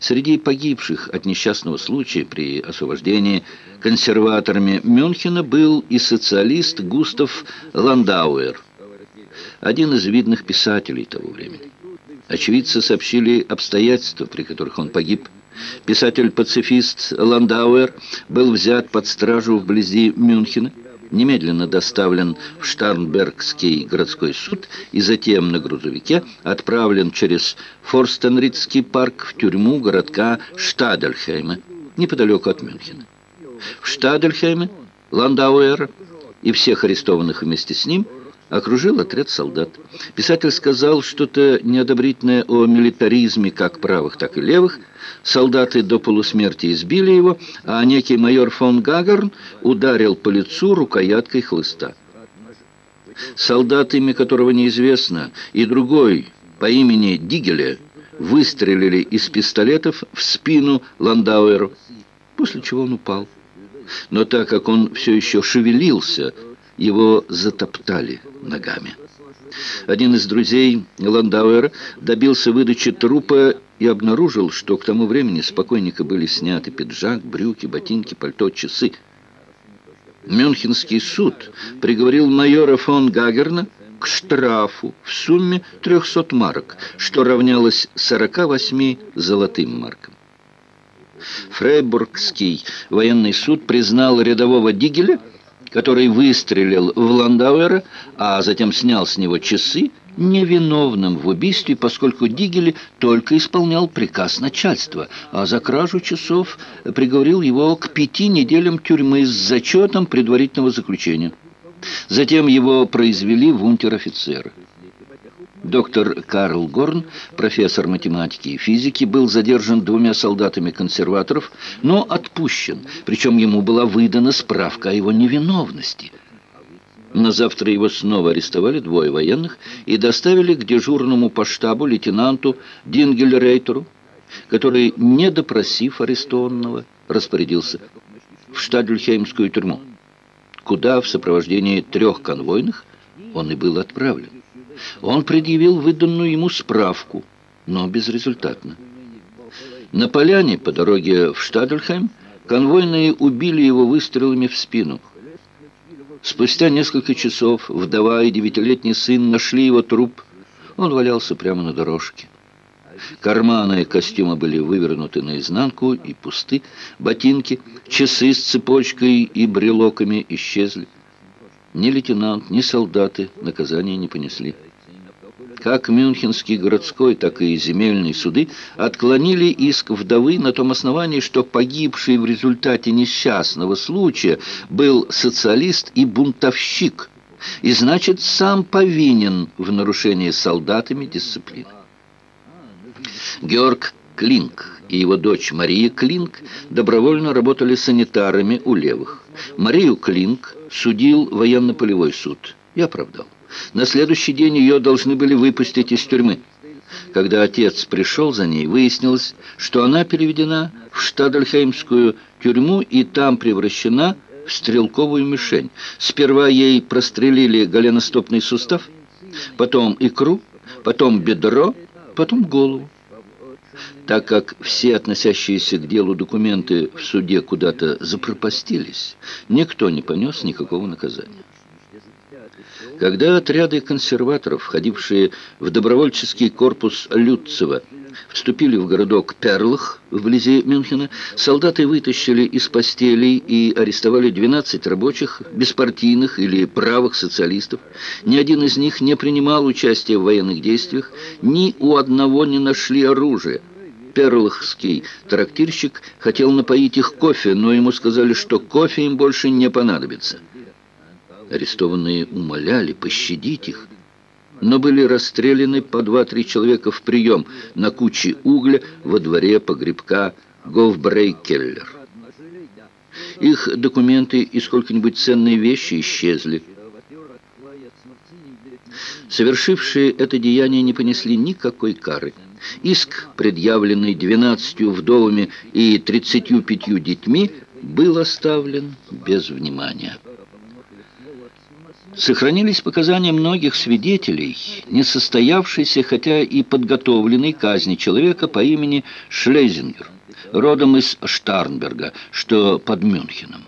Среди погибших от несчастного случая при освобождении консерваторами Мюнхена был и социалист Густав Ландауэр, один из видных писателей того времени. Очевидцы сообщили обстоятельства, при которых он погиб. Писатель-пацифист Ландауэр был взят под стражу вблизи Мюнхена, немедленно доставлен в Штарнбергский городской суд и затем на грузовике отправлен через Форстенритский парк в тюрьму городка Штадельхейма, неподалеку от Мюнхена. В Штадельхейме Ландауэр и всех арестованных вместе с ним окружил отряд солдат. Писатель сказал что-то неодобрительное о милитаризме как правых, так и левых, Солдаты до полусмерти избили его, а некий майор фон Гагарн ударил по лицу рукояткой хлыста. Солдат, имя которого неизвестно, и другой по имени Дигеле выстрелили из пистолетов в спину Ландауэру, после чего он упал. Но так как он все еще шевелился, его затоптали ногами. Один из друзей Ландауэра добился выдачи трупа и обнаружил, что к тому времени с покойника были сняты пиджак, брюки, ботинки, пальто, часы. Мюнхенский суд приговорил майора фон Гагерна к штрафу в сумме 300 марок, что равнялось 48 золотым маркам. Фрейбургский военный суд признал рядового Дигеля, который выстрелил в Ландауэра, а затем снял с него часы, невиновным в убийстве, поскольку Дигели только исполнял приказ начальства, а за кражу часов приговорил его к пяти неделям тюрьмы с зачетом предварительного заключения. Затем его произвели в унтер-офицеры. Доктор Карл Горн, профессор математики и физики, был задержан двумя солдатами консерваторов, но отпущен, причем ему была выдана справка о его невиновности – на завтра его снова арестовали двое военных и доставили к дежурному по штабу лейтенанту Дингельрейтеру, который, не допросив арестованного, распорядился в Штадельхеймскую тюрьму, куда в сопровождении трех конвойных он и был отправлен. Он предъявил выданную ему справку, но безрезультатно. На поляне по дороге в Штадельхейм конвойные убили его выстрелами в спину – Спустя несколько часов вдова и девятилетний сын нашли его труп. Он валялся прямо на дорожке. Карманы костюма были вывернуты наизнанку и пусты. Ботинки, часы с цепочкой и брелоками исчезли. Ни лейтенант, ни солдаты наказания не понесли. Как Мюнхенский городской, так и земельные суды отклонили иск вдовы на том основании, что погибший в результате несчастного случая был социалист и бунтовщик, и значит сам повинен в нарушении солдатами дисциплины. Георг Клинк и его дочь Мария Клинк добровольно работали санитарами у левых. Марию Клинк судил военно-полевой суд и оправдал. На следующий день ее должны были выпустить из тюрьмы. Когда отец пришел за ней, выяснилось, что она переведена в Штадельхеймскую тюрьму и там превращена в стрелковую мишень. Сперва ей прострелили голеностопный сустав, потом икру, потом бедро, потом голову. Так как все относящиеся к делу документы в суде куда-то запропастились, никто не понес никакого наказания. Когда отряды консерваторов, входившие в добровольческий корпус Люцева, вступили в городок Перлах вблизи Мюнхена, солдаты вытащили из постелей и арестовали 12 рабочих, беспартийных или правых социалистов. Ни один из них не принимал участия в военных действиях, ни у одного не нашли оружия. Перлахский трактирщик хотел напоить их кофе, но ему сказали, что кофе им больше не понадобится. Арестованные умоляли пощадить их, но были расстреляны по два-три человека в прием на куче угля во дворе погребка Говбрейкеллер. Их документы и сколько-нибудь ценные вещи исчезли. Совершившие это деяние не понесли никакой кары. Иск, предъявленный двенадцатью вдовами и тридцатью пятью детьми, был оставлен без внимания. Сохранились показания многих свидетелей, несостоявшейся, хотя и подготовленной казни человека по имени Шлезингер, родом из Штарнберга, что под Мюнхеном.